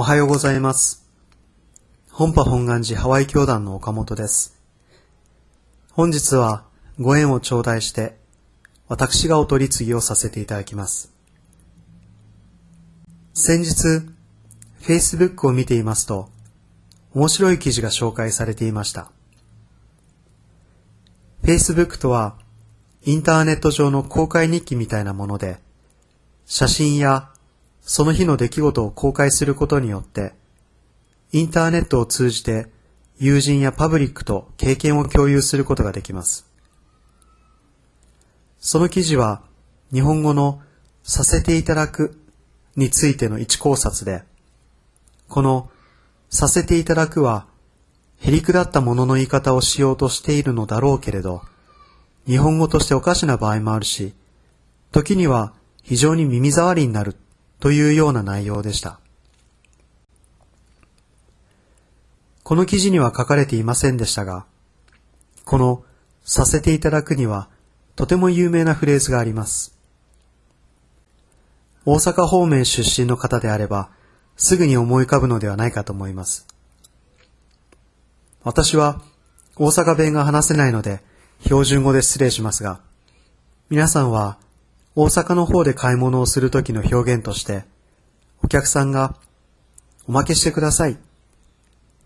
おはようございます。本波本願寺ハワイ教団の岡本です。本日はご縁を頂戴して、私がお取り次ぎをさせていただきます。先日、Facebook を見ていますと、面白い記事が紹介されていました。Facebook とは、インターネット上の公開日記みたいなもので、写真やその日の出来事を公開することによって、インターネットを通じて友人やパブリックと経験を共有することができます。その記事は日本語のさせていただくについての一考察で、このさせていただくはへりくだったものの言い方をしようとしているのだろうけれど、日本語としておかしな場合もあるし、時には非常に耳障りになるというような内容でした。この記事には書かれていませんでしたが、このさせていただくにはとても有名なフレーズがあります。大阪方面出身の方であれば、すぐに思い浮かぶのではないかと思います。私は大阪弁が話せないので標準語で失礼しますが、皆さんは大阪の方で買い物をするときの表現として、お客さんがおまけしてください。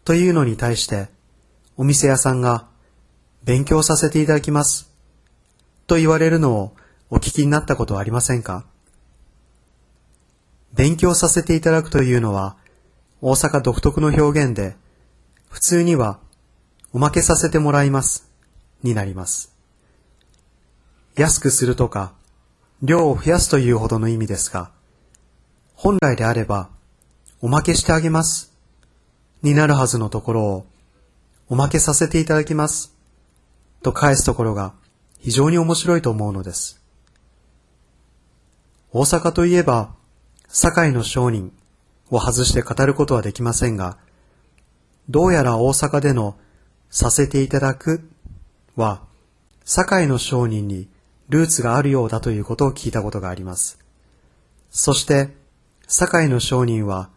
というのに対して、お店屋さんが勉強させていただきます。と言われるのをお聞きになったことはありませんか？勉強させていただくというのは大阪独特の表現で、普通にはおまけさせてもらいます。になります。安くするとか、量を増やすというほどの意味ですが、本来であれば、おまけしてあげますになるはずのところを、おまけさせていただきますと返すところが非常に面白いと思うのです。大阪といえば、堺の商人を外して語ることはできませんが、どうやら大阪でのさせていただくは、堺の商人にルーツがあるようだということを聞いたことがあります。そして、堺の商人は、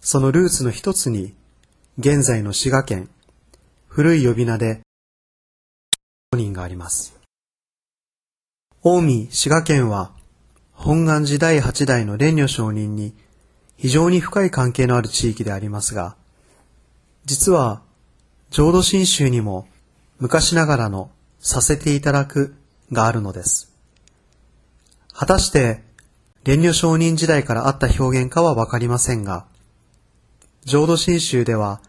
そのルーツの一つに、現在の滋賀県、古い呼び名で、商人があります。近江滋賀県は、本願寺第八代の蓮如上人に非常に深い関係のある地域でありますが、実は、浄土真宗にも昔ながらのさせていただくがあるのです。果たして、蓮如上人時代からあった表現かはわかりませんが、浄土真宗では、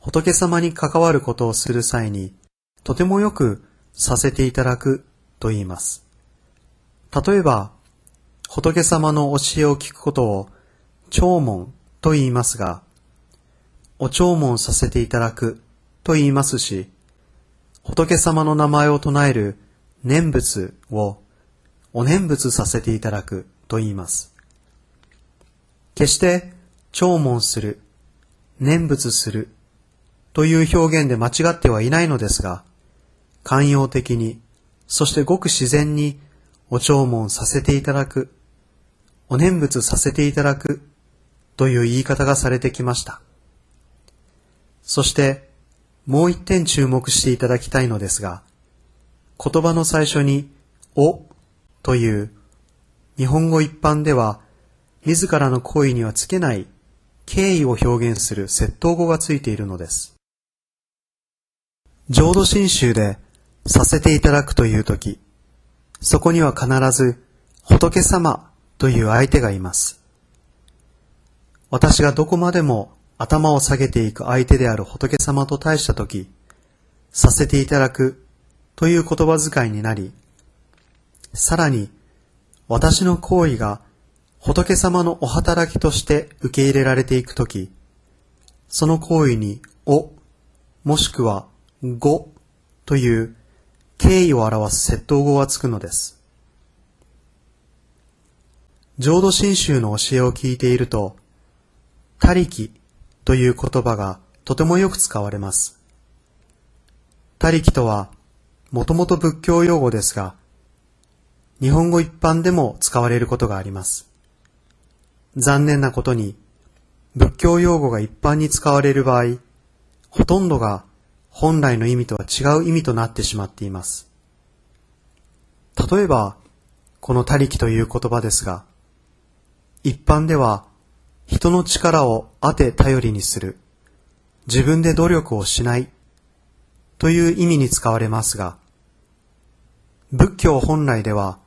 仏様に関わることをする際に、とてもよくさせていただくと言います。例えば、仏様の教えを聞くことを、弔問と言いますが、お弔問させていただくと言いますし、仏様の名前を唱える念仏をお念仏させていただくと言います。決して弔問する、念仏するという表現で間違ってはいないのですが、寛容的に、そしてごく自然にお弔問させていただく、お念仏させていただくという言い方がされてきました。そして、もう一点注目していただきたいのですが、言葉の最初に、おという、日本語一般では、自らの行為にはつけない敬意を表現する窃盗語がついているのです。浄土真宗でさせていただくというとき、そこには必ず仏様という相手がいます。私がどこまでも頭を下げていく相手である仏様と対したとき、させていただくという言葉遣いになり、さらに私の行為が仏様のお働きとして受け入れられていくとき、その行為にお、もしくはごという敬意を表す窃盗語がつくのです。浄土真宗の教えを聞いていると、他力という言葉がとてもよく使われます。他力とは、もともと仏教用語ですが、日本語一般でも使われることがあります。残念なことに、仏教用語が一般に使われる場合、ほとんどが本来の意味とは違う意味となってしまっています。例えば、この他力という言葉ですが、一般では人の力を当て頼りにする、自分で努力をしないという意味に使われますが、仏教本来では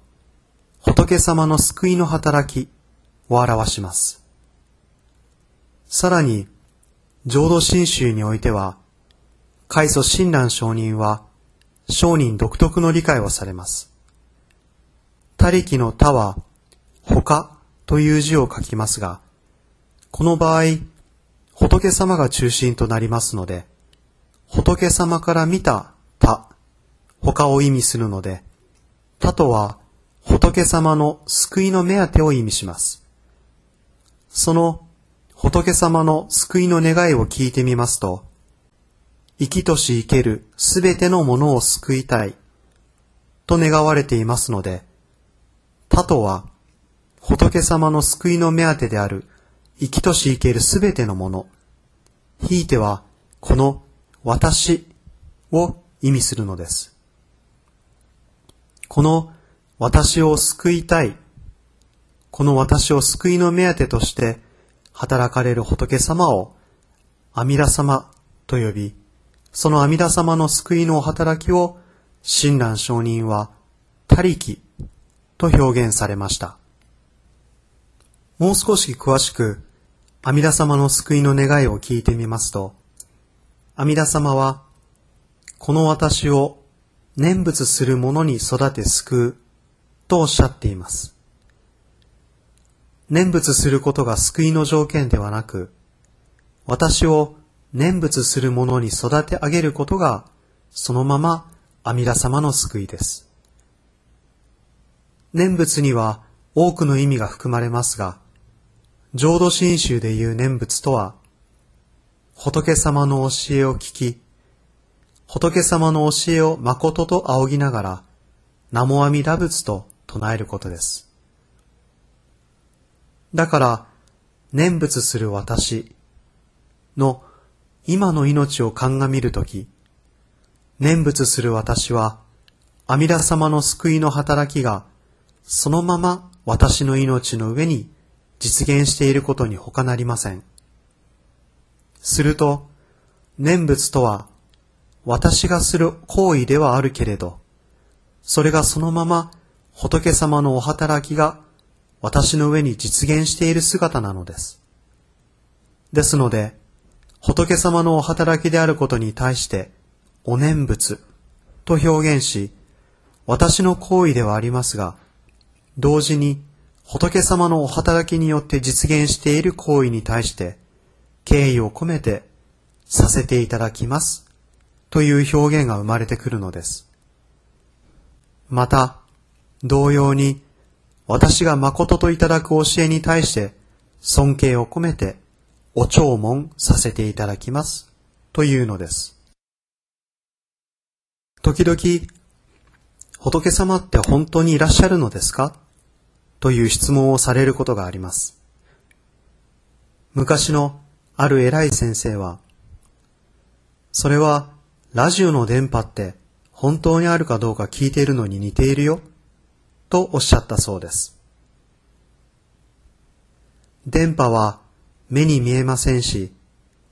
仏様の救いの働きを表します。さらに、浄土真宗においては、開祖親鸞上人は、商人独特の理解をされます。他力の他は、他という字を書きますが、この場合、仏様が中心となりますので、仏様から見た他、他を意味するので、他とは仏様の救いの目当てを意味します。その仏様の救いの願いを聞いてみますと、生きとし生けるすべてのものを救いたいと願われていますので、他とは仏様の救いの目当てである生きとし生けるすべてのもの、ひいてはこの私を意味するのです。この私を救いたい、この私を救いの目当てとして働かれる仏様を阿弥陀様と呼び、その阿弥陀様の救いの働きを親鸞上人は他力と表現されました。もう少し詳しく阿弥陀様の救いの願いを聞いてみますと、阿弥陀様は、この私を念仏する者に育て救うとおっしゃっています。念仏することが救いの条件ではなく、私を念仏する者に育て上げることが、そのまま阿弥陀様の救いです。念仏には多くの意味が含まれますが、浄土真宗でいう念仏とは、仏様の教えを聞き、仏様の教えを誠と仰ぎながら、名も阿弥陀仏と唱えることです。だから、念仏する私の今の命を鑑みるとき、念仏する私は、阿弥陀様の救いの働きが、そのまま私の命の上に実現していることに他なりません。すると、念仏とは、私がする行為ではあるけれど、それがそのまま仏様のお働きが私の上に実現している姿なのです。ですので、仏様のお働きであることに対して、お念仏と表現し、私の行為ではありますが、同時に仏様のお働きによって実現している行為に対して、敬意を込めてさせていただきますという表現が生まれてくるのです。また、同様に、私が誠といただく教えに対して尊敬を込めてお弔問させていただきますというのです。時々、仏様って本当にいらっしゃるのですか？という質問をされることがあります。昔のある偉い先生は、それはラジオの電波って本当にあるかどうか聞いているのに似ているよとおっしゃったそうです。電波は目に見えませんし、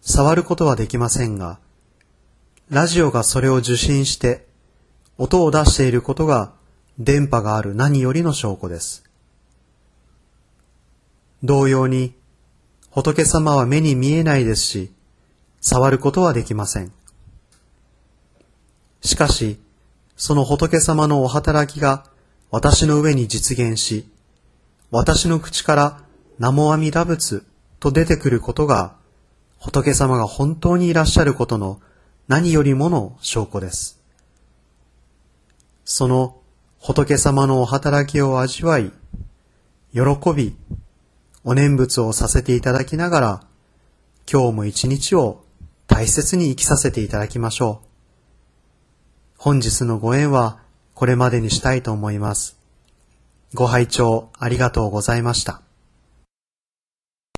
触ることはできませんが、ラジオがそれを受信して音を出していることが電波がある何よりの証拠です。同様に、仏様は目に見えないですし、触ることはできません。しかし、その仏様のお働きが私の上に実現し、私の口から名も阿弥陀仏と出てくることが、仏様が本当にいらっしゃることの何よりもの証拠です。その仏様のお働きを味わい、喜び、お念仏をさせていただきながら、今日も一日を大切に生きさせていただきましょう。本日のご縁はこれまでにしたいと思います。ご拝聴ありがとうございました。